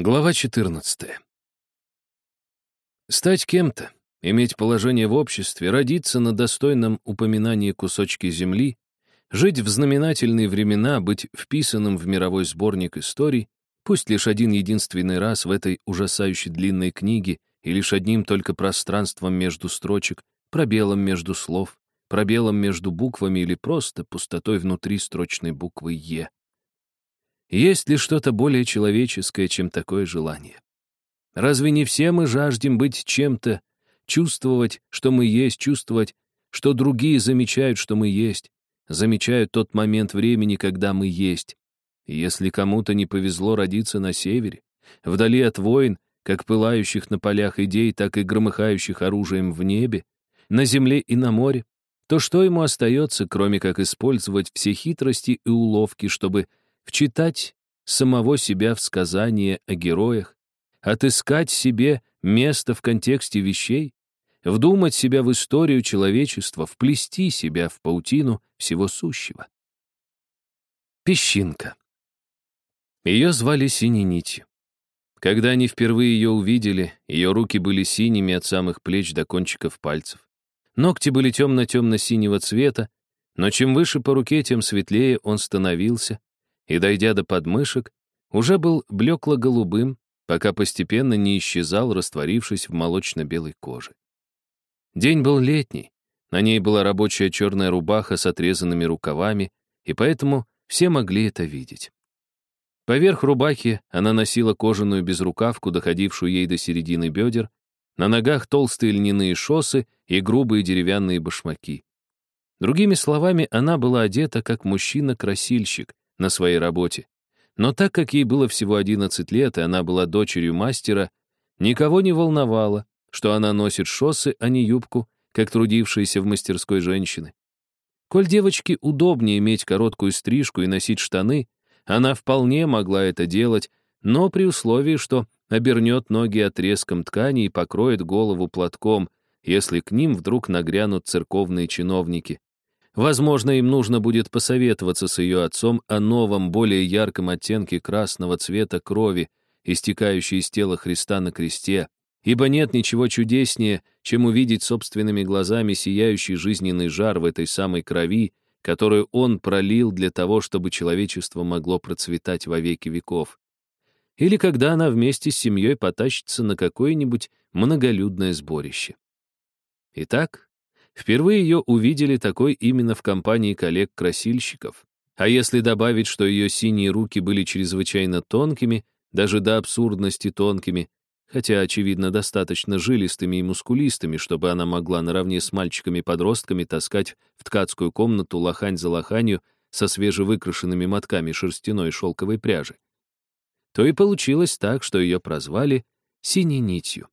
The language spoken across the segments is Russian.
Глава 14. Стать кем-то, иметь положение в обществе, родиться на достойном упоминании кусочке земли, жить в знаменательные времена, быть вписанным в мировой сборник историй, пусть лишь один единственный раз в этой ужасающей длинной книге и лишь одним только пространством между строчек, пробелом между слов, пробелом между буквами или просто пустотой внутри строчной буквы «Е». Есть ли что-то более человеческое, чем такое желание? Разве не все мы жаждем быть чем-то, чувствовать, что мы есть, чувствовать, что другие замечают, что мы есть, замечают тот момент времени, когда мы есть? И если кому-то не повезло родиться на севере, вдали от войн, как пылающих на полях идей, так и громыхающих оружием в небе, на земле и на море, то что ему остается, кроме как использовать все хитрости и уловки, чтобы вчитать самого себя в сказания о героях, отыскать себе место в контексте вещей, вдумать себя в историю человечества, вплести себя в паутину всего сущего. Песчинка. Ее звали Синей Нитью. Когда они впервые ее увидели, ее руки были синими от самых плеч до кончиков пальцев. Ногти были темно-темно-синего цвета, но чем выше по руке, тем светлее он становился, и, дойдя до подмышек, уже был блекло-голубым, пока постепенно не исчезал, растворившись в молочно-белой коже. День был летний, на ней была рабочая черная рубаха с отрезанными рукавами, и поэтому все могли это видеть. Поверх рубахи она носила кожаную безрукавку, доходившую ей до середины бедер, на ногах толстые льняные шосы и грубые деревянные башмаки. Другими словами, она была одета как мужчина-красильщик, на своей работе. Но так как ей было всего 11 лет, и она была дочерью мастера, никого не волновало, что она носит шоссы, а не юбку, как трудившиеся в мастерской женщины. Коль девочке удобнее иметь короткую стрижку и носить штаны, она вполне могла это делать, но при условии, что обернет ноги отрезком ткани и покроет голову платком, если к ним вдруг нагрянут церковные чиновники. Возможно, им нужно будет посоветоваться с ее отцом о новом, более ярком оттенке красного цвета крови, истекающей из тела Христа на кресте, ибо нет ничего чудеснее, чем увидеть собственными глазами сияющий жизненный жар в этой самой крови, которую он пролил для того, чтобы человечество могло процветать во веки веков. Или когда она вместе с семьей потащится на какое-нибудь многолюдное сборище. Итак, Впервые ее увидели такой именно в компании коллег-красильщиков. А если добавить, что ее синие руки были чрезвычайно тонкими, даже до абсурдности тонкими, хотя, очевидно, достаточно жилистыми и мускулистыми, чтобы она могла наравне с мальчиками-подростками таскать в ткацкую комнату лохань за лоханью со свежевыкрашенными мотками шерстяной шелковой пряжи, то и получилось так, что ее прозвали «синей нитью».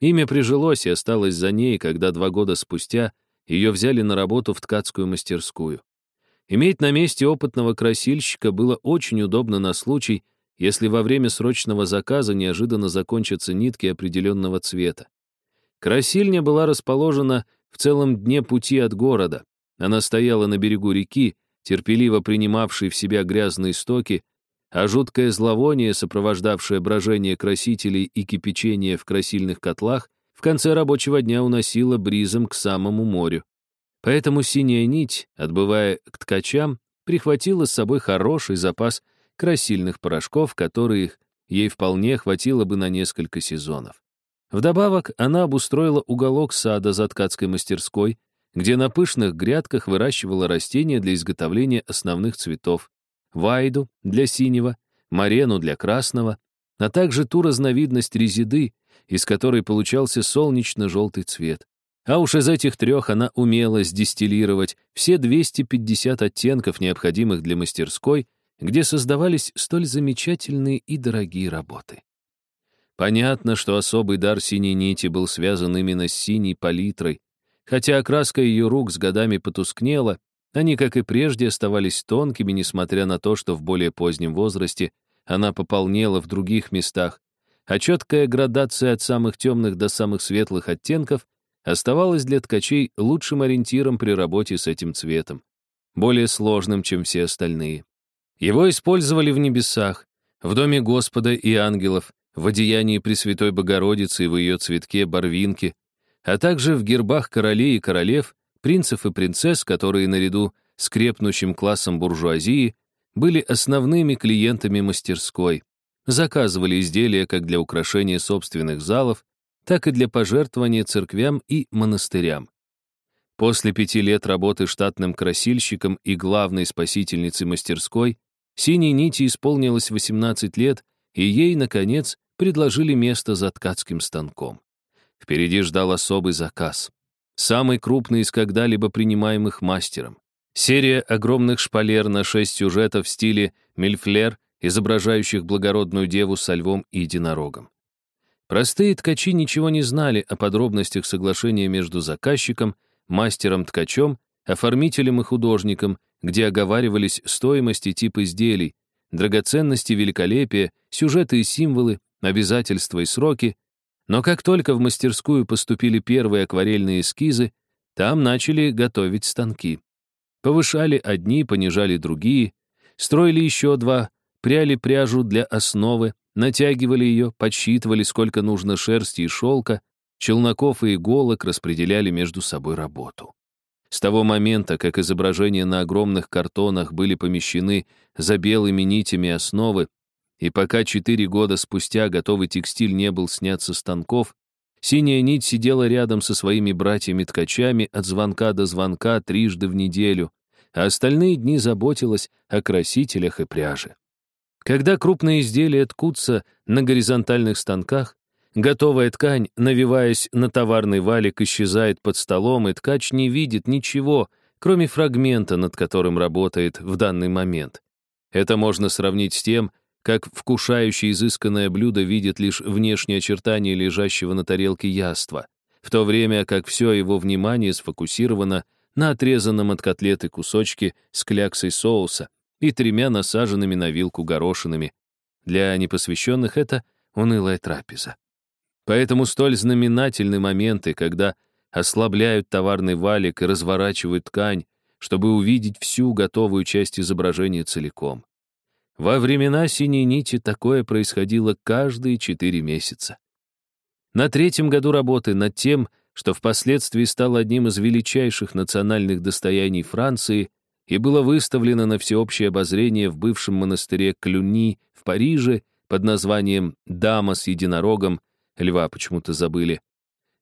Имя прижилось и осталось за ней, когда два года спустя ее взяли на работу в ткацкую мастерскую. Иметь на месте опытного красильщика было очень удобно на случай, если во время срочного заказа неожиданно закончатся нитки определенного цвета. Красильня была расположена в целом дне пути от города. Она стояла на берегу реки, терпеливо принимавшей в себя грязные стоки, а жуткое зловоние, сопровождавшее брожение красителей и кипячение в красильных котлах, в конце рабочего дня уносило бризом к самому морю. Поэтому синяя нить, отбывая к ткачам, прихватила с собой хороший запас красильных порошков, которых ей вполне хватило бы на несколько сезонов. Вдобавок, она обустроила уголок сада за ткацкой мастерской, где на пышных грядках выращивала растения для изготовления основных цветов, вайду для синего, марену для красного, а также ту разновидность резиды, из которой получался солнечно-желтый цвет. А уж из этих трех она умела сдистиллировать все 250 оттенков, необходимых для мастерской, где создавались столь замечательные и дорогие работы. Понятно, что особый дар синей нити был связан именно с синей палитрой, хотя окраска ее рук с годами потускнела, они, как и прежде, оставались тонкими, несмотря на то, что в более позднем возрасте она пополнела в других местах, а четкая градация от самых темных до самых светлых оттенков оставалась для ткачей лучшим ориентиром при работе с этим цветом, более сложным, чем все остальные. Его использовали в небесах, в доме Господа и ангелов, в одеянии Пресвятой Богородицы и в ее цветке барвинки, а также в гербах королей и королев, принцев и принцесс, которые наряду с крепнущим классом буржуазии были основными клиентами мастерской, заказывали изделия как для украшения собственных залов, так и для пожертвования церквям и монастырям. После пяти лет работы штатным красильщиком и главной спасительницей мастерской, синей нити исполнилось 18 лет, и ей, наконец, предложили место за ткацким станком. Впереди ждал особый заказ. Самый крупный из когда-либо принимаемых мастером. Серия огромных шпалер на шесть сюжетов в стиле мильфлер, изображающих благородную деву со львом и единорогом. Простые ткачи ничего не знали о подробностях соглашения между заказчиком, мастером-ткачом, оформителем и художником, где оговаривались стоимости тип изделий, драгоценности великолепия, сюжеты и символы, обязательства и сроки, но как только в мастерскую поступили первые акварельные эскизы, там начали готовить станки. Повышали одни, понижали другие, строили еще два, пряли пряжу для основы, натягивали ее, подсчитывали, сколько нужно шерсти и шелка, челноков и иголок распределяли между собой работу. С того момента, как изображения на огромных картонах были помещены за белыми нитями основы, и пока четыре года спустя готовый текстиль не был снят со станков, синяя нить сидела рядом со своими братьями-ткачами от звонка до звонка трижды в неделю, а остальные дни заботилась о красителях и пряже. Когда крупные изделия ткутся на горизонтальных станках, готовая ткань, навиваясь на товарный валик, исчезает под столом, и ткач не видит ничего, кроме фрагмента, над которым работает в данный момент. Это можно сравнить с тем, как вкушающий изысканное блюдо видит лишь внешние очертания лежащего на тарелке яства, в то время как все его внимание сфокусировано на отрезанном от котлеты кусочке с кляксой соуса и тремя насаженными на вилку горошинами. Для непосвященных это унылая трапеза. Поэтому столь знаменательны моменты, когда ослабляют товарный валик и разворачивают ткань, чтобы увидеть всю готовую часть изображения целиком. Во времена синей нити такое происходило каждые четыре месяца. На третьем году работы над тем, что впоследствии стало одним из величайших национальных достояний Франции и было выставлено на всеобщее обозрение в бывшем монастыре Клюни в Париже под названием «Дама с единорогом», льва почему-то забыли,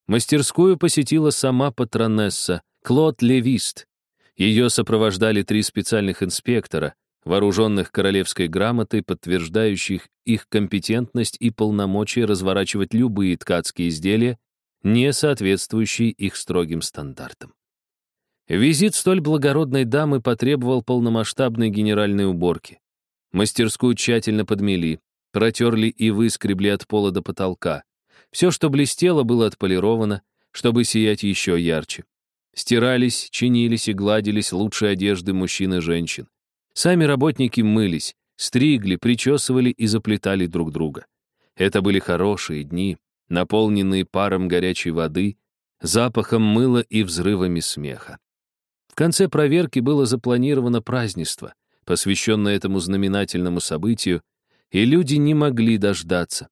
мастерскую посетила сама патронесса Клод Левист. Ее сопровождали три специальных инспектора — вооруженных королевской грамотой, подтверждающих их компетентность и полномочия разворачивать любые ткацкие изделия, не соответствующие их строгим стандартам. Визит столь благородной дамы потребовал полномасштабной генеральной уборки. Мастерскую тщательно подмели, протерли и выскребли от пола до потолка. Все, что блестело, было отполировано, чтобы сиять еще ярче. Стирались, чинились и гладились лучшие одежды мужчин и женщин. Сами работники мылись, стригли, причесывали и заплетали друг друга. Это были хорошие дни, наполненные паром горячей воды, запахом мыла и взрывами смеха. В конце проверки было запланировано празднество, посвященное этому знаменательному событию, и люди не могли дождаться.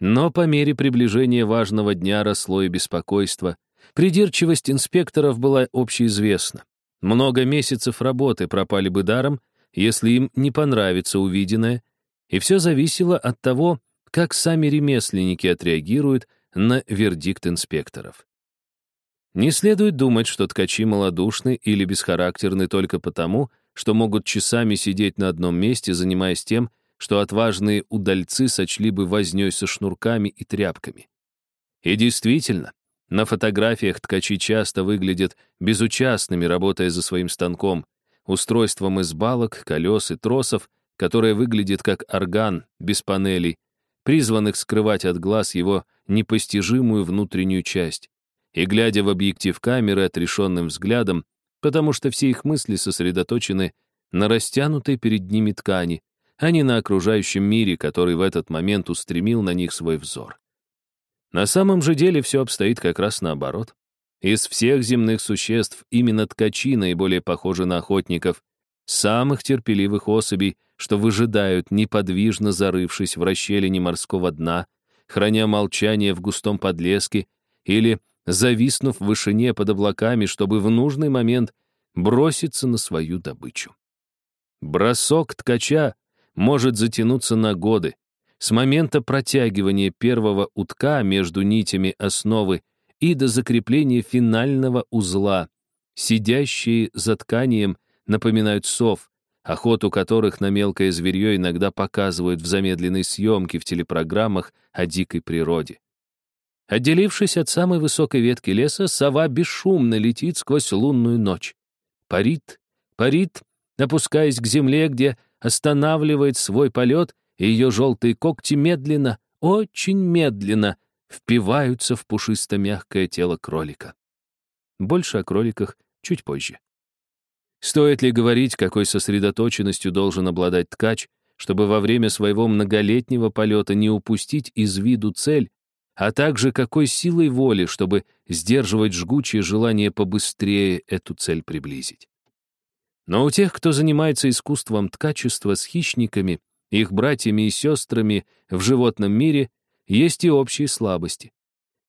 Но по мере приближения важного дня росло и беспокойство. Придирчивость инспекторов была общеизвестна. Много месяцев работы пропали бы даром, если им не понравится увиденное, и все зависело от того, как сами ремесленники отреагируют на вердикт инспекторов. Не следует думать, что ткачи малодушны или бесхарактерны только потому, что могут часами сидеть на одном месте, занимаясь тем, что отважные удальцы сочли бы вознёй со шнурками и тряпками. И действительно, на фотографиях ткачи часто выглядят безучастными, работая за своим станком, устройством из балок, колес и тросов, которое выглядит как орган без панелей, призванных скрывать от глаз его непостижимую внутреннюю часть. И глядя в объектив камеры отрешенным взглядом, потому что все их мысли сосредоточены на растянутой перед ними ткани, а не на окружающем мире, который в этот момент устремил на них свой взор. На самом же деле все обстоит как раз наоборот. Из всех земных существ именно ткачи наиболее похожи на охотников, самых терпеливых особей, что выжидают, неподвижно зарывшись в расщелине морского дна, храня молчание в густом подлеске или зависнув в вышине под облаками, чтобы в нужный момент броситься на свою добычу. Бросок ткача может затянуться на годы, с момента протягивания первого утка между нитями основы и до закрепления финального узла. Сидящие за тканием напоминают сов, охоту которых на мелкое зверье иногда показывают в замедленной съемке в телепрограммах о дикой природе. Отделившись от самой высокой ветки леса, сова бесшумно летит сквозь лунную ночь. Парит, парит, опускаясь к земле, где останавливает свой полет, и ее желтые когти медленно, очень медленно впиваются в пушисто-мягкое тело кролика. Больше о кроликах чуть позже. Стоит ли говорить, какой сосредоточенностью должен обладать ткач, чтобы во время своего многолетнего полета не упустить из виду цель, а также какой силой воли, чтобы сдерживать жгучее желание побыстрее эту цель приблизить. Но у тех, кто занимается искусством ткачества с хищниками, их братьями и сестрами в животном мире, есть и общие слабости.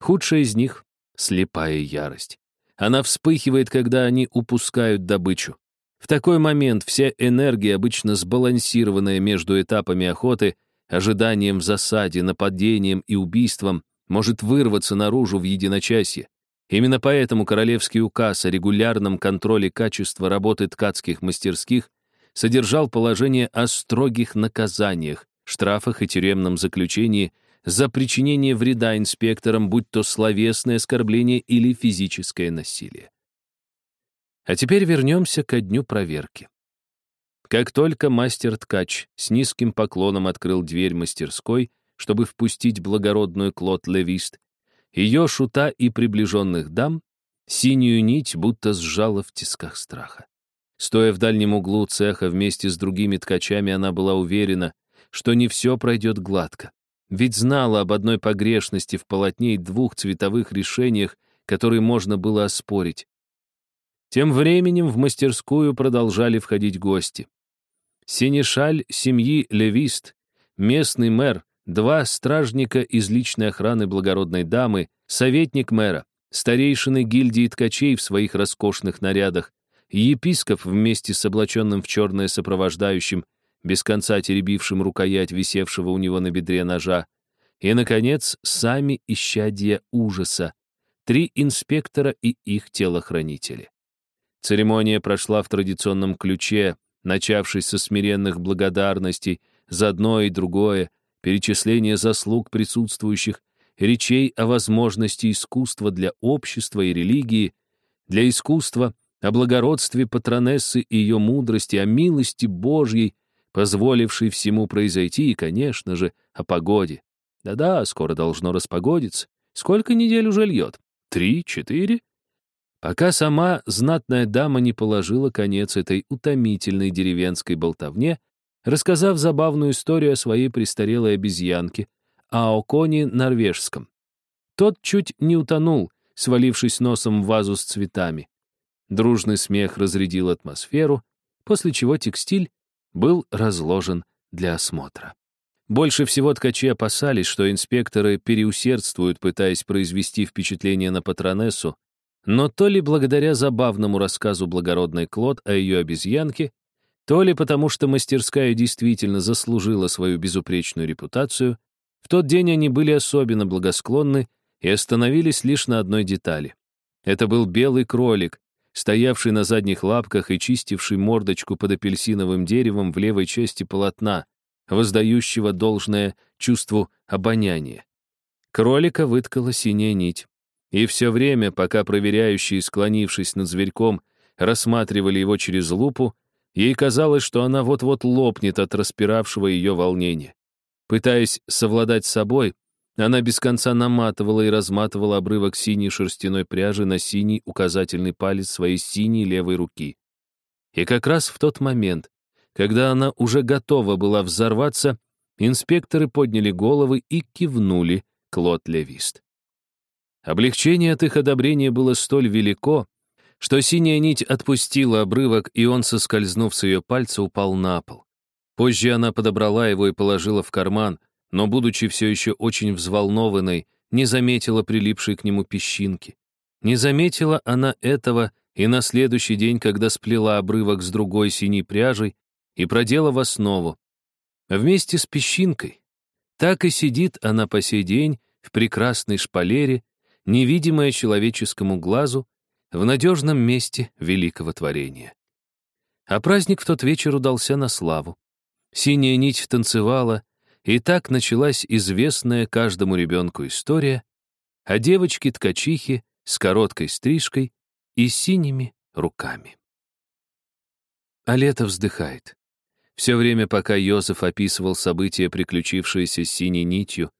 Худшая из них — слепая ярость. Она вспыхивает, когда они упускают добычу. В такой момент вся энергия, обычно сбалансированная между этапами охоты, ожиданием в засаде, нападением и убийством, может вырваться наружу в единочасье. Именно поэтому королевский указ о регулярном контроле качества работы ткацких мастерских содержал положение о строгих наказаниях, штрафах и тюремном заключении за причинение вреда инспекторам, будь то словесное оскорбление или физическое насилие. А теперь вернемся ко дню проверки. Как только мастер-ткач с низким поклоном открыл дверь мастерской, чтобы впустить благородную Клод Левист, ее шута и приближенных дам синюю нить будто сжала в тисках страха. Стоя в дальнем углу цеха вместе с другими ткачами, она была уверена, что не все пройдет гладко. Ведь знала об одной погрешности в полотне и двух цветовых решениях, которые можно было оспорить. Тем временем в мастерскую продолжали входить гости. Синешаль семьи Левист, местный мэр, два стражника из личной охраны благородной дамы, советник мэра, старейшины гильдии ткачей в своих роскошных нарядах, епископ вместе с облаченным в черное сопровождающим, без конца теребившим рукоять висевшего у него на бедре ножа, и, наконец, сами исчадья ужаса, три инспектора и их телохранители. Церемония прошла в традиционном ключе, начавшись со смиренных благодарностей за одно и другое, перечисление заслуг присутствующих, речей о возможности искусства для общества и религии, для искусства, о благородстве патронессы и ее мудрости, о милости Божьей, позволившей всему произойти, и, конечно же, о погоде. Да-да, скоро должно распогодиться. Сколько недель уже льет? Три, четыре? пока сама знатная дама не положила конец этой утомительной деревенской болтовне, рассказав забавную историю о своей престарелой обезьянке, а о коне норвежском. Тот чуть не утонул, свалившись носом в вазу с цветами. Дружный смех разрядил атмосферу, после чего текстиль был разложен для осмотра. Больше всего ткачи опасались, что инспекторы переусердствуют, пытаясь произвести впечатление на патронессу, но то ли благодаря забавному рассказу благородной Клод о ее обезьянке, то ли потому, что мастерская действительно заслужила свою безупречную репутацию, в тот день они были особенно благосклонны и остановились лишь на одной детали. Это был белый кролик, стоявший на задних лапках и чистивший мордочку под апельсиновым деревом в левой части полотна, воздающего должное чувству обоняния. Кролика выткала синяя нить. И все время, пока проверяющие, склонившись над зверьком, рассматривали его через лупу, ей казалось, что она вот-вот лопнет от распиравшего ее волнения. Пытаясь совладать с собой, она без конца наматывала и разматывала обрывок синей шерстяной пряжи на синий указательный палец своей синей левой руки. И как раз в тот момент, когда она уже готова была взорваться, инспекторы подняли головы и кивнули Клод Левист. Облегчение от их одобрения было столь велико, что синяя нить отпустила обрывок, и он, соскользнув с ее пальца, упал на пол. Позже она подобрала его и положила в карман, но, будучи все еще очень взволнованной, не заметила прилипшей к нему песчинки. Не заметила она этого и на следующий день, когда сплела обрывок с другой синей пряжей и продела в основу. Вместе с песчинкой. Так и сидит она по сей день в прекрасной шпалере, невидимая человеческому глазу, в надежном месте великого творения. А праздник в тот вечер удался на славу. Синяя нить танцевала, и так началась известная каждому ребенку история о девочке-ткачихе с короткой стрижкой и синими руками. А лето вздыхает. Все время, пока Йозеф описывал события, приключившиеся с синей нитью,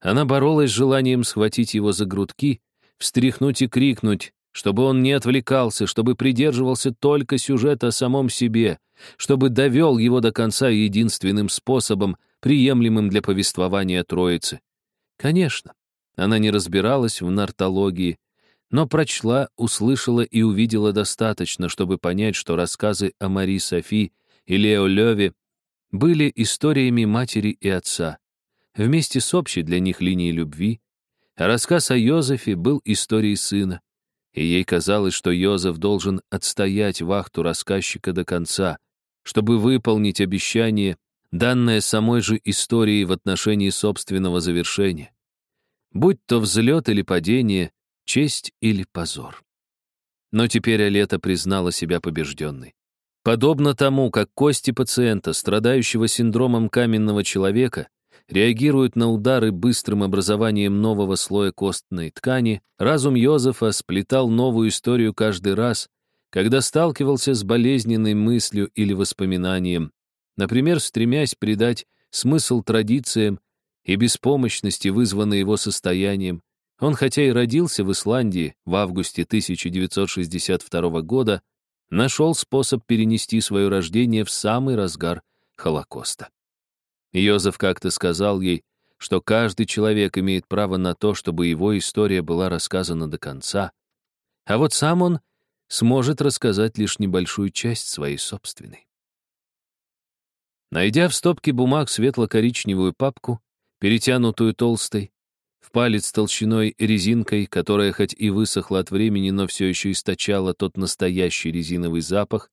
она боролась с желанием схватить его за грудки, встряхнуть и крикнуть, чтобы он не отвлекался, чтобы придерживался только сюжета о самом себе, чтобы довел его до конца единственным способом, приемлемым для повествования Троицы. Конечно, она не разбиралась в нартологии, но прочла, услышала и увидела достаточно, чтобы понять, что рассказы о Мари Софи и Лео Леве были историями матери и отца, вместе с общей для них линией любви, а рассказ о Йозефе был историей сына, и ей казалось, что Йозеф должен отстоять вахту рассказчика до конца, чтобы выполнить обещание, данное самой же историей в отношении собственного завершения. Будь то взлет или падение, честь или позор. Но теперь Алета признала себя побежденной. Подобно тому, как кости пациента, страдающего синдромом каменного человека, реагируют на удары быстрым образованием нового слоя костной ткани, разум Йозефа сплетал новую историю каждый раз, когда сталкивался с болезненной мыслью или воспоминанием, например, стремясь придать смысл традициям и беспомощности, вызванной его состоянием. Он, хотя и родился в Исландии в августе 1962 года, нашел способ перенести свое рождение в самый разгар Холокоста. Йозеф как-то сказал ей, что каждый человек имеет право на то, чтобы его история была рассказана до конца, а вот сам он сможет рассказать лишь небольшую часть своей собственной. Найдя в стопке бумаг светло-коричневую папку, перетянутую толстой, в палец толщиной резинкой, которая хоть и высохла от времени, но все еще источала тот настоящий резиновый запах,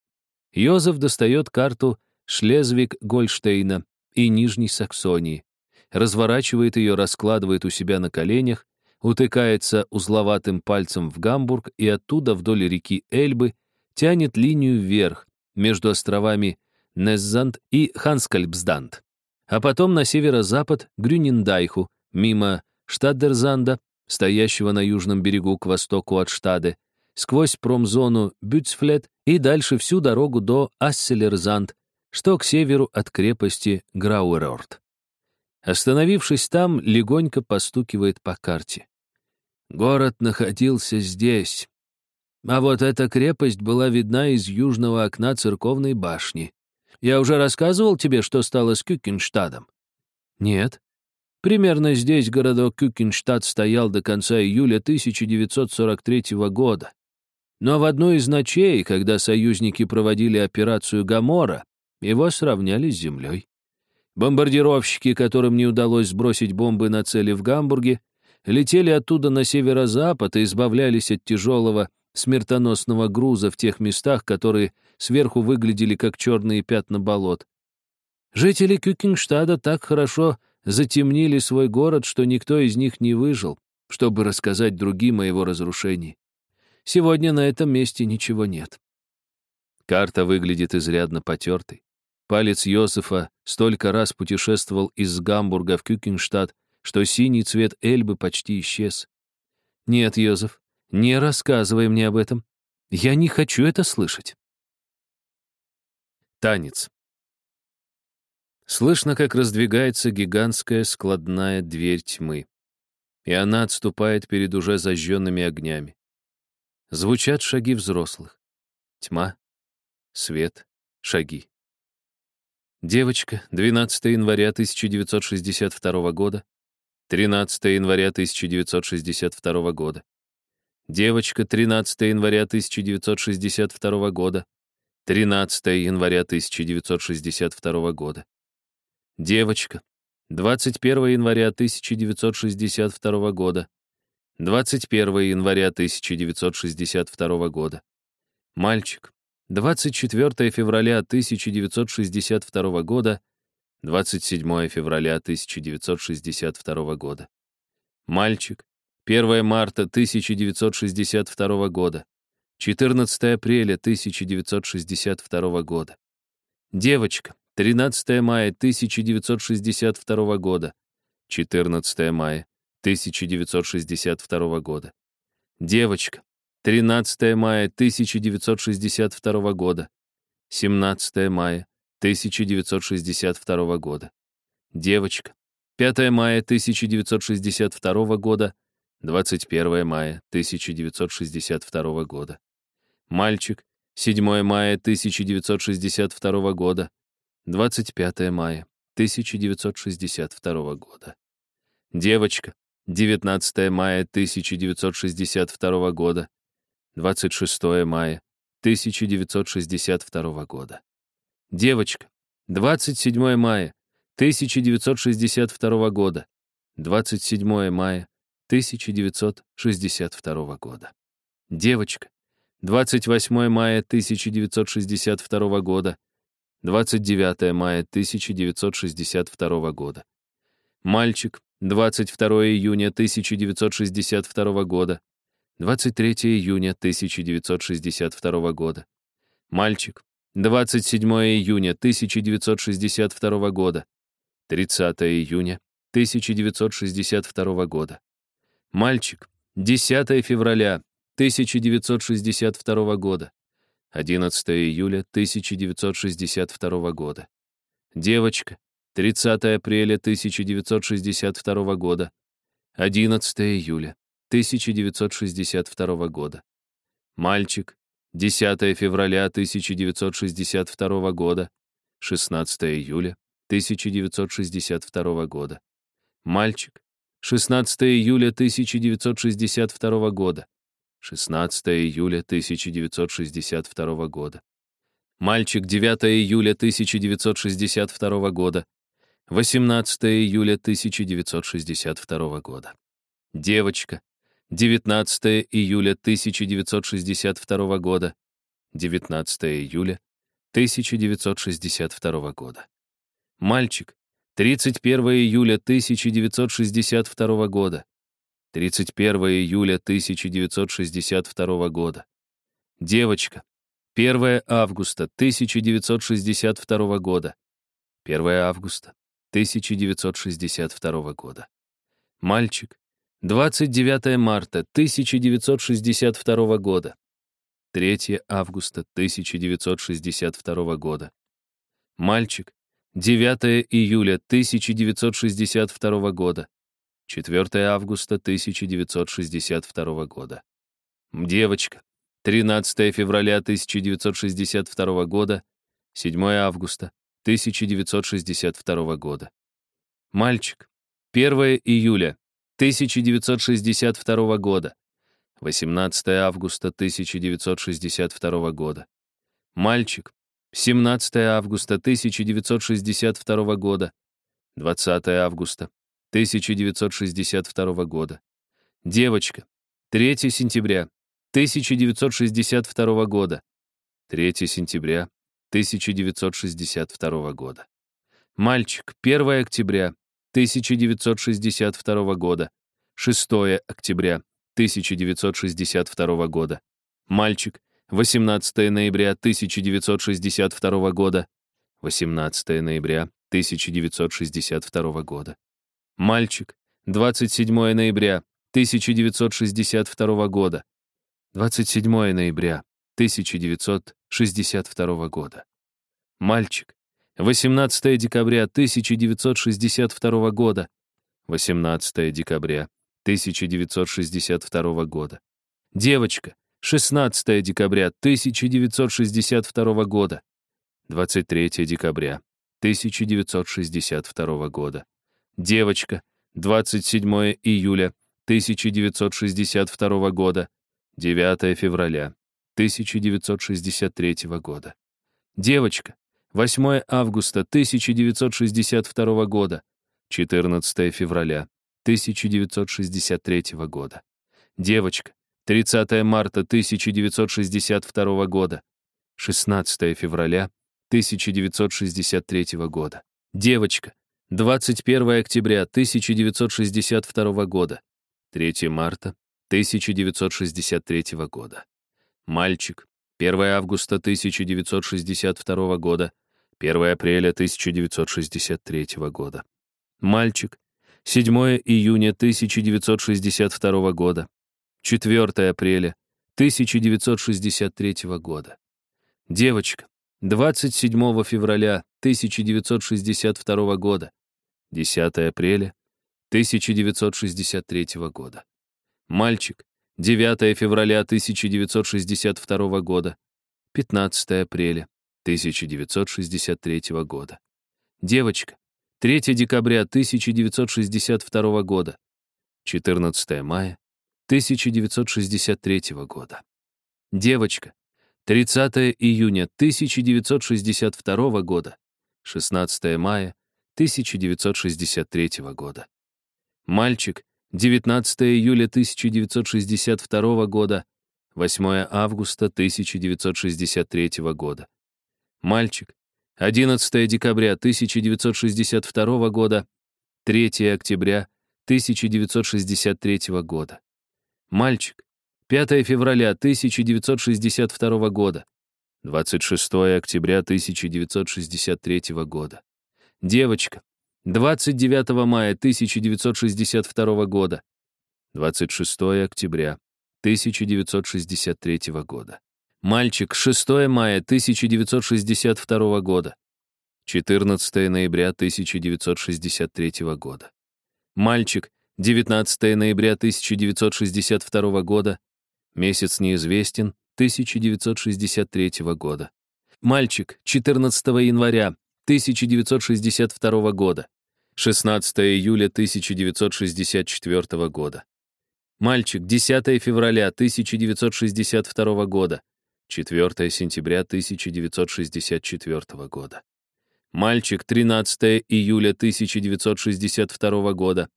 Йозеф достает карту Шлезвиг-Гольштейна и Нижней Саксонии, разворачивает ее, раскладывает у себя на коленях, утыкается узловатым пальцем в Гамбург и оттуда вдоль реки Эльбы тянет линию вверх между островами Неззанд и Ханскальбсданд, а потом на северо-запад Грюниндайху, мимо Штаддерзанда, стоящего на южном берегу к востоку от Штаде, сквозь промзону Бюцфлет и дальше всю дорогу до Асселерзанд, что к северу от крепости Грауэрорт. Остановившись там, легонько постукивает по карте. Город находился здесь. А вот эта крепость была видна из южного окна церковной башни. Я уже рассказывал тебе, что стало с Кюкенштадом? Нет. Примерно здесь городок Кюкенштадт стоял до конца июля 1943 года. Но в одну из ночей, когда союзники проводили операцию «Гамора», его сравняли с землей. Бомбардировщики, которым не удалось сбросить бомбы на цели в Гамбурге, летели оттуда на северо-запад и избавлялись от тяжелого смертоносного груза в тех местах, которые сверху выглядели как черные пятна болот. Жители Кюкингштада так хорошо затемнили свой город, что никто из них не выжил, чтобы рассказать другим о его разрушении. Сегодня на этом месте ничего нет. Карта выглядит изрядно потертой. Палец Йосифа столько раз путешествовал из Гамбурга в Кюкенштадт, что синий цвет Эльбы почти исчез. Нет, Йозеф, не рассказывай мне об этом. Я не хочу это слышать. Танец. Слышно, как раздвигается гигантская складная дверь тьмы. И она отступает перед уже зажженными огнями. Звучат шаги взрослых. Тьма, свет, шаги. Девочка, 12 января 1962 года, 13 января 1962 года. Девочка, 13 января 1962 года, 13 января 1962 года. Девочка. 21 января 1962 года. 21 января 1962 года. Мальчик. 24 февраля 1962 года. 27 февраля 1962 года. Мальчик. 1 марта 1962 года. 14 апреля 1962 года. Девочка. 13 мая 1962 года. 14 мая 1962 года. Девочка. 13 мая 1962 года. 17 мая 1962 года. Девочка. 5 мая 1962 года. 21 мая 1962 года. Мальчик. 7 мая 1962 года. 25 мая 1962 года. Девочка. 19 мая 1962 года. 26 мая 1962 года. Девочка. 27 мая 1962 года. 27 мая 1962 года. Девочка. 28 мая 1962 года. 29 мая 1962 года. Мальчик. 22 июня 1962 года. 23 июня 1962 года. Мальчик. 27 июня 1962 года. 30 июня 1962 года. Мальчик. 10 февраля 1962 года. 11 июля 1962 года. Девочка. 30 апреля 1962 года. 11 июля 1962 года. Мальчик. 10 февраля 1962 года. 16 июля 1962 года. Мальчик. 16 июля 1962 года. 16 июля 1962 года. Мальчик 9 июля 1962 года. 18 июля 1962 года. Девочка. 19 июля 1962 года. 19 июля 1962 года. Мальчик. 31 июля 1962 года. 31 июля 1962 года. Девочка. 1 августа 1962 года. 1 августа 1962 года. Мальчик. 29 марта 1962 года. 3 августа 1962 года. Мальчик. 9 июля 1962 года. 4 августа 1962 года. Девочка. 13 февраля 1962 года. 7 августа 1962 года. Мальчик. 1 июля 1962 года. 18 августа 1962 года. Мальчик. 17 августа 1962 года. 20 августа 1962 года. Девочка. 3 сентября 1962 года. 3 сентября 1962 года. Мальчик. 1 октября 1962 года. 6 октября 1962 года. Мальчик. 18 ноября 1962 года. 18 ноября 1962 года. Мальчик. 27 ноября 1962 года. 27 ноября 1962 года. Мальчик. 18 декабря 1962 года. 18 декабря 1962 года. Девочка. 16 декабря 1962 года. 23 декабря 1962 года. Девочка. 27 июля 1962 года. 9 февраля 1963 года. Девочка. 8 августа 1962 года. 14 февраля 1963 года. Девочка. 30 марта 1962 года. 16 февраля 1963 года. Девочка. 21 октября 1962 года. 3 марта 1963 года. Мальчик. 1 августа 1962 года. 1 апреля 1963 года. Мальчик. 7 июня 1962 года. 4 апреля 1963 года. Девочка. 27 февраля 1962 года. 10 апреля 1963 года. Мальчик. 9 февраля 1962 года. 15 апреля 1963 года. Девочка. 3 декабря 1962 года. 14 мая 1963 года. Девочка. 30 июня 1962 года. 16 мая 1963 года. Мальчик. 19 июля 1962 года. 8 августа 1963 года. Мальчик. 11 декабря 1962 года. 3 октября 1963 года. Мальчик. 5 февраля 1962 года. 26 октября 1963 года. Девочка. 29 мая 1962 года. 26 октября 1963 года. Мальчик. 6 мая 1962 года. 14 ноября 1963 года. Мальчик. 19 ноября 1962 года. Месяц неизвестен, 1963 года. Мальчик. 14 января 1962 года. 16 июля 1964 года. Мальчик, 10 февраля 1962 года. 4 сентября 1964 года. Мальчик, 13 июля 1962 года.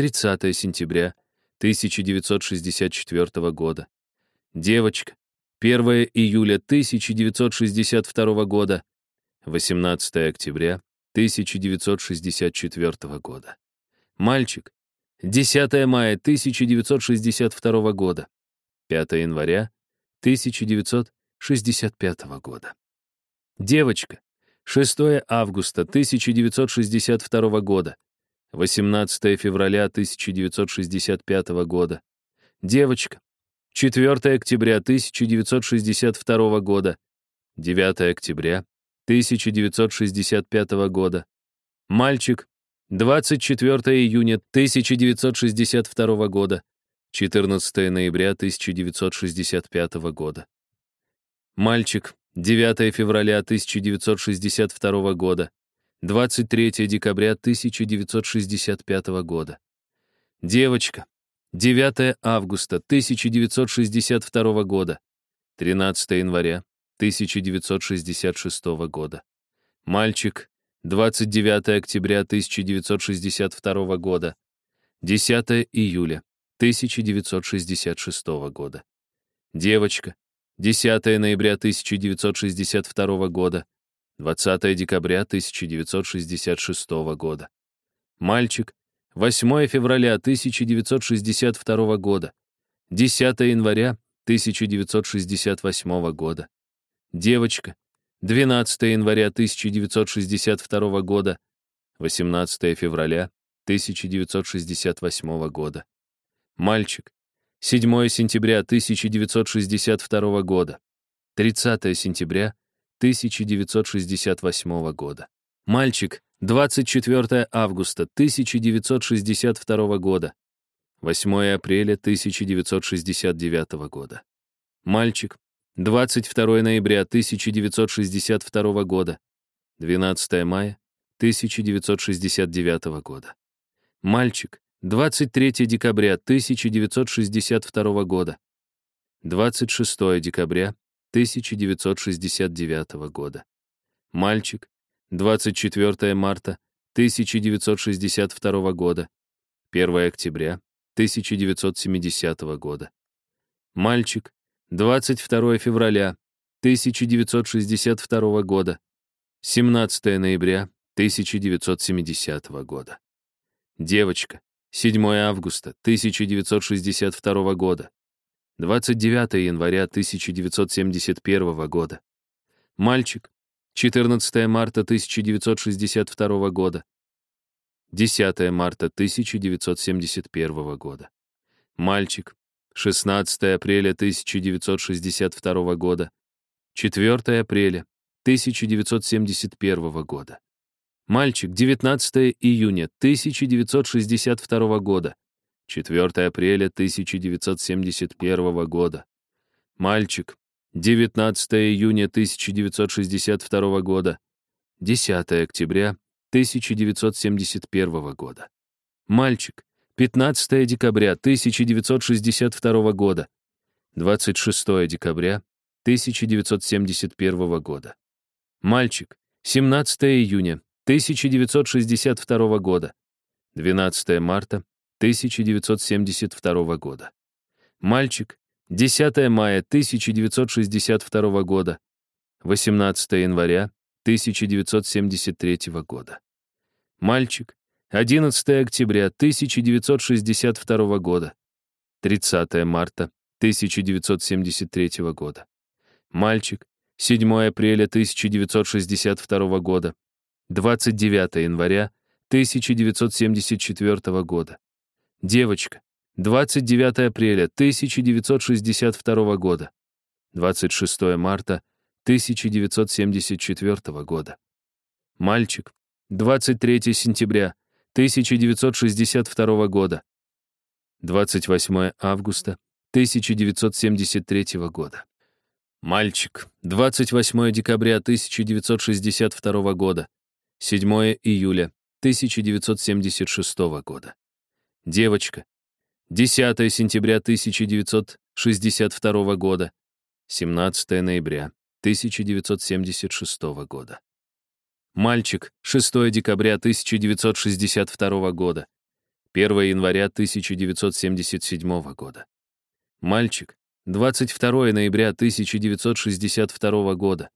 30 сентября 1964 года. Девочка, 1 июля 1962 года. 18 октября 1964 года. Мальчик. 10 мая 1962 года. 5 января 1965 года. Девочка. 6 августа 1962 года. 18 февраля 1965 года. Девочка. 4 октября 1962 года. 9 октября 1965 года. Мальчик. 24 июня 1962 года. 14 ноября 1965 года. Мальчик. 9 февраля 1962 года. 23 декабря 1965 года. Девочка. 9 августа 1962 года. 13 января 1966 года. Мальчик, 29 октября 1962 года. 10 июля 1966 года. Девочка, 10 ноября 1962 года. 20 декабря 1966 года. Мальчик, 8 февраля 1962 года. 10 января 1968 года. Девочка. 12 января 1962 года. 18 февраля 1968 года. Мальчик. 7 сентября 1962 года. 30 сентября 1968 года. Мальчик. 24 августа 1962 года. 8 апреля 1969 года. Мальчик. 22 ноября 1962 года, 12 мая 1969 года. Мальчик, 23 декабря 1962 года, 26 декабря 1969 года. Мальчик. 24 марта 1962 года. 1 октября 1970 года. Мальчик. 22 февраля 1962 года. 17 ноября 1970 года. Девочка. 7 августа 1962 года. 29 января 1971 года. Мальчик. 14 марта 1962 года. 10 марта 1971 года. Мальчик. 16 апреля 1962 года. 4 апреля 1971 года. Мальчик, 19 июня 1962 года. 4 апреля 1971 года. Мальчик, 19 июня 1962 года. 10 октября 1971 года. Мальчик, 15 декабря 1962 года. 26 декабря 1971 года. Мальчик, 17 июня 1962 года. 12 марта 1972 года. Мальчик, 10 мая 1962 года. 18 января 1973 года. Мальчик, 11 октября 1962 года. 30 марта 1973 года. Мальчик, 7 апреля 1962 года. 29 января 1974 года. Девочка. 29 апреля 1962 года. 26 марта 1974 года. Мальчик. 23 сентября 1962 года. 28 августа 1973 года. Мальчик. 28 декабря 1962 года. 7 июля 1976 года. Девочка. 10 сентября 1962 года. 17 ноября 1976 года. Мальчик. 6 декабря 1962 года. 1 января 1977 года. Мальчик. 22 ноября 1962 года.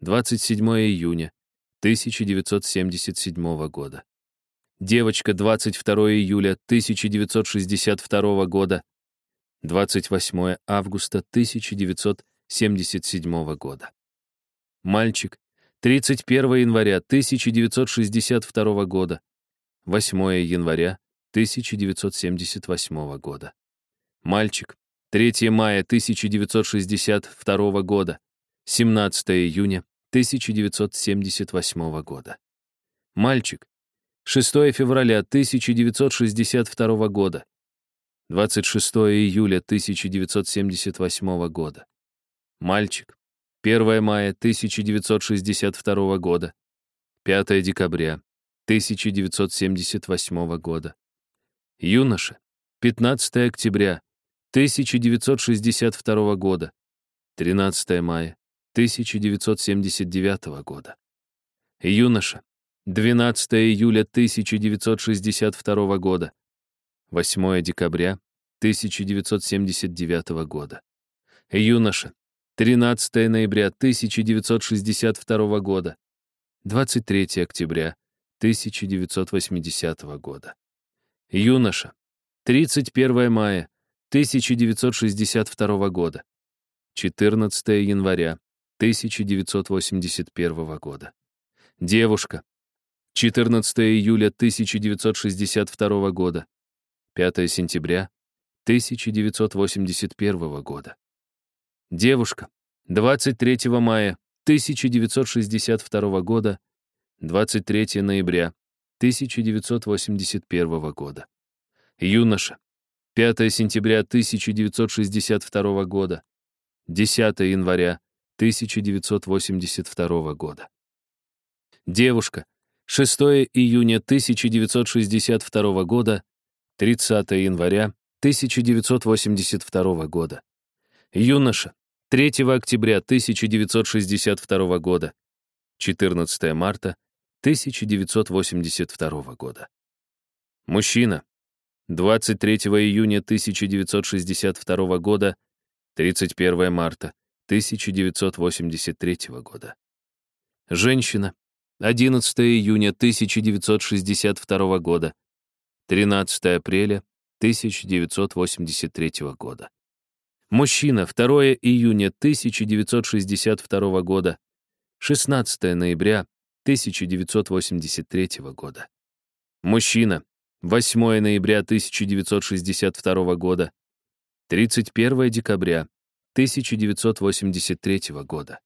27 июня 1977 года. Девочка 22 июля 1962 года. 28 августа 1977 года. Мальчик 31 января 1962 года. 8 января 1978 года. Мальчик 3 мая 1962 года. 17 июня 1978 года. Мальчик. 6 февраля 1962 года. 26 июля 1978 года. Мальчик. 1 мая 1962 года. 5 декабря 1978 года. Юноша. 15 октября 1962 года. 13 мая 1979 года. Юноша. 12 июля 1962 года. 8 декабря 1979 года. Юноша. 13 ноября 1962 года. 23 октября 1980 года. Юноша. 31 мая 1962 года. 14 января 1981 года. Девушка. 14 июля 1962 года. 5 сентября 1981 года. Девушка. 23 мая 1962 года. 23 ноября 1981 года. Юноша. 5 сентября 1962 года. 10 января 1982 года. Девушка. 6 июня 1962 года, 30 января 1982 года. Юноша. 3 октября 1962 года, 14 марта 1982 года. Мужчина. 23 июня 1962 года, 31 марта 1983 года. Женщина. 11 июня 1962 года, 13 апреля 1983 года. Мужчина. 2 июня 1962 года, 16 ноября 1983 года. Мужчина. 8 ноября 1962 года. 31 декабря 1983 года.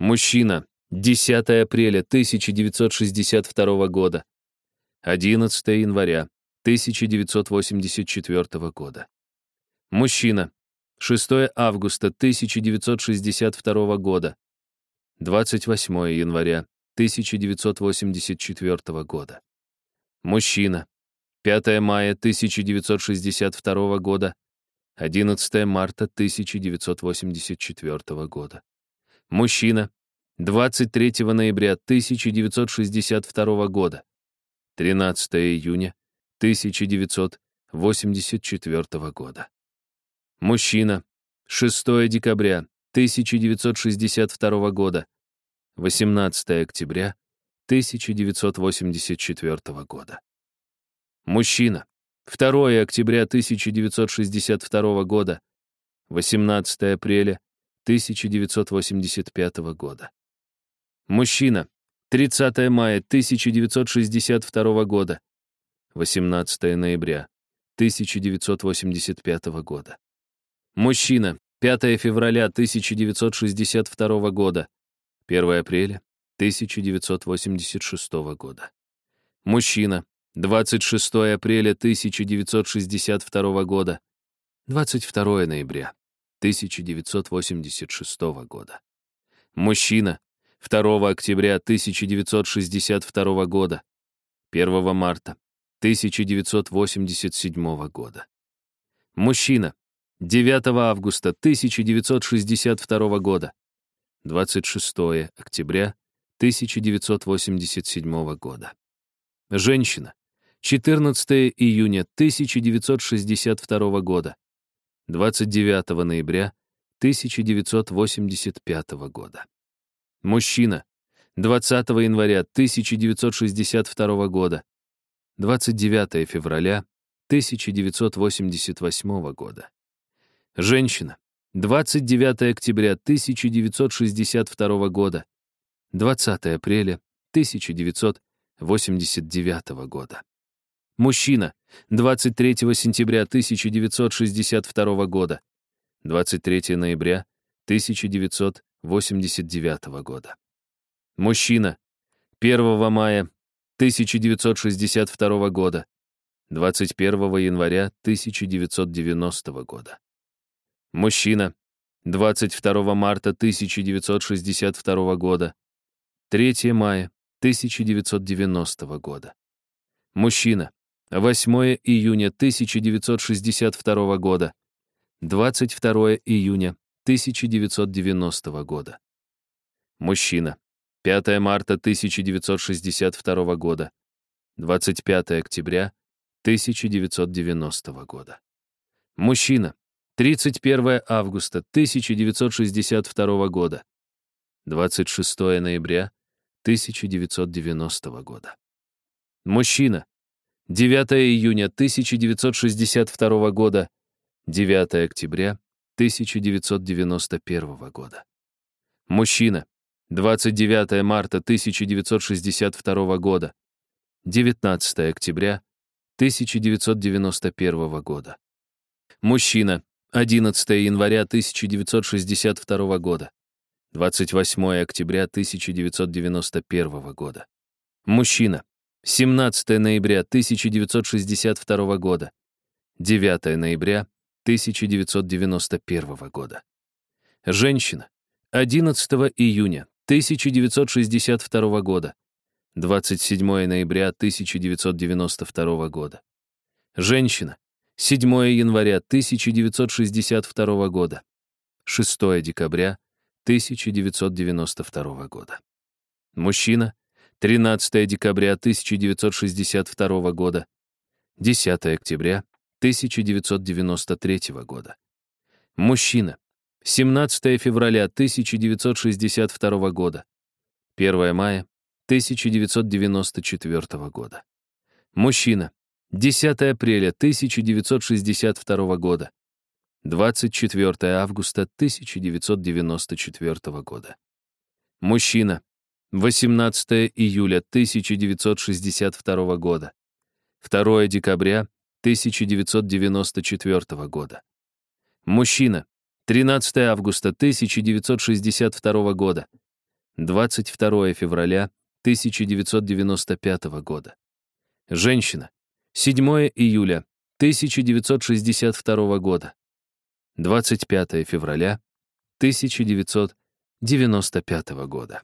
Мужчина. 10 апреля 1962 года. 11 января 1984 года. Мужчина. 6 августа 1962 года. 28 января 1984 года. Мужчина. 5 мая 1962 года. 11 марта 1984 года. Мужчина. 23 ноября 1962 года. 13 июня 1984 года. Мужчина. 6 декабря 1962 года. 18 октября 1984 года. Мужчина. 2 октября 1962 года. 18 апреля 1985 года. Мужчина. 30 мая 1962 года. 18 ноября 1985 года. Мужчина. 5 февраля 1962 года. 1 апреля 1986 года. Мужчина. 26 апреля 1962 года. 22 ноября 1986 года. Мужчина. 2 октября 1962 года. 1 марта 1987 года. Мужчина. 9 августа 1962 года. 26 октября 1987 года. Женщина. 14 июня 1962 года. 29 ноября 1985 года. Мужчина. 20 января 1962 года. 29 февраля 1988 года. Женщина. 29 октября 1962 года. 20 апреля 1989 года. Мужчина. 23 сентября 1962 года. 23 ноября 1989 года. Мужчина. 1 мая 1962 года. 21 января 1990 года. Мужчина. 22 марта 1962 года. 3 мая 1990 года. Мужчина. 8 июня 1962 года. 22 июня 1990 года. Мужчина. 5 марта 1962 года. 25 октября 1990 года. Мужчина. 31 августа 1962 года. 26 ноября 1990 года. Мужчина. 9 июня 1962 года. 9 октября 1991 года. Мужчина. 29 марта 1962 года. 19 октября 1991 года. Мужчина. 11 января 1962 года. 28 октября 1991 года. Мужчина. 17 ноября 1962 года. 9 ноября 1991 года. Женщина. 11 июня 1962 года. 27 ноября 1992 года. Женщина. 7 января 1962 года. 6 декабря 1992 года. Мужчина. 13 декабря 1962 года. 10 октября 1993 года. Мужчина. 17 февраля 1962 года. 1 мая 1994 года. Мужчина. 10 апреля 1962 года. 24 августа 1994 года. Мужчина. 18 июля 1962 года. 2 декабря 1994 года. Мужчина. 13 августа 1962 года. 22 февраля 1995 года. Женщина. 7 июля 1962 года. 25 февраля 1995 года.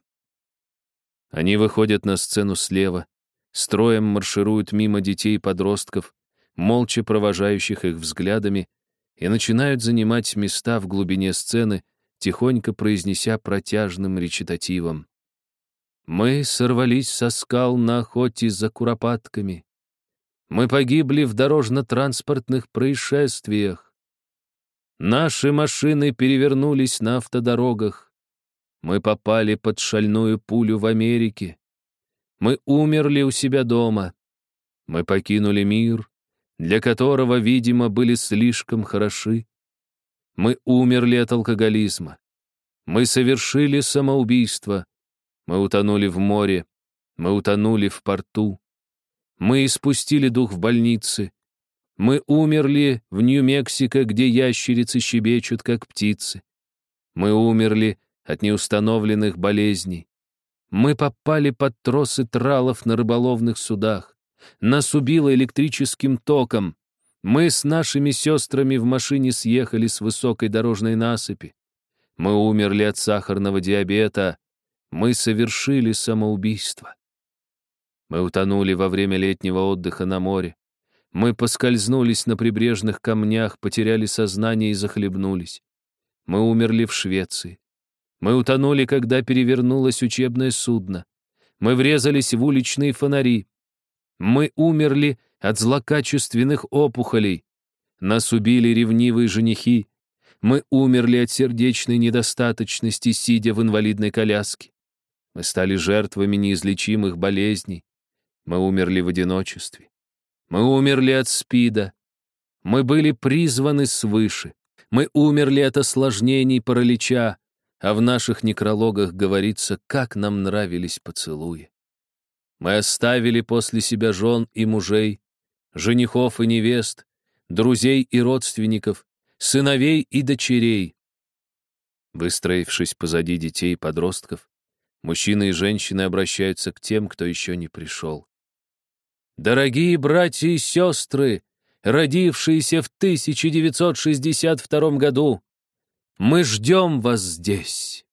Они выходят на сцену слева, строем маршируют мимо детей и подростков, молча провожающих их взглядами, и начинают занимать места в глубине сцены, тихонько произнеся протяжным речитативом. «Мы сорвались со скал на охоте за куропатками. Мы погибли в дорожно-транспортных происшествиях. Наши машины перевернулись на автодорогах. Мы попали под шальную пулю в Америке. Мы умерли у себя дома. Мы покинули мир, для которого, видимо, были слишком хороши. Мы умерли от алкоголизма. Мы совершили самоубийство. Мы утонули в море. Мы утонули в порту. Мы испустили дух в больнице. Мы умерли в Нью-Мексико, где ящерицы щебечут, как птицы. Мы умерли от неустановленных болезней. Мы попали под тросы тралов на рыболовных судах. Нас убило электрическим током. Мы с нашими сестрами в машине съехали с высокой дорожной насыпи. Мы умерли от сахарного диабета. Мы совершили самоубийство. Мы утонули во время летнего отдыха на море. Мы поскользнулись на прибрежных камнях, потеряли сознание и захлебнулись. Мы умерли в Швеции. Мы утонули, когда перевернулось учебное судно. Мы врезались в уличные фонари. Мы умерли от злокачественных опухолей. Нас убили ревнивые женихи. Мы умерли от сердечной недостаточности, сидя в инвалидной коляске. Мы стали жертвами неизлечимых болезней. Мы умерли в одиночестве. Мы умерли от СПИДа. Мы были призваны свыше. Мы умерли от осложнений паралича, а в наших некрологах говорится, как нам нравились поцелуи. Мы оставили после себя жен и мужей, женихов и невест, друзей и родственников, сыновей и дочерей. Выстроившись позади детей и подростков, мужчины и женщины обращаются к тем, кто еще не пришел. Дорогие братья и сестры, родившиеся в 1962 году, мы ждем вас здесь.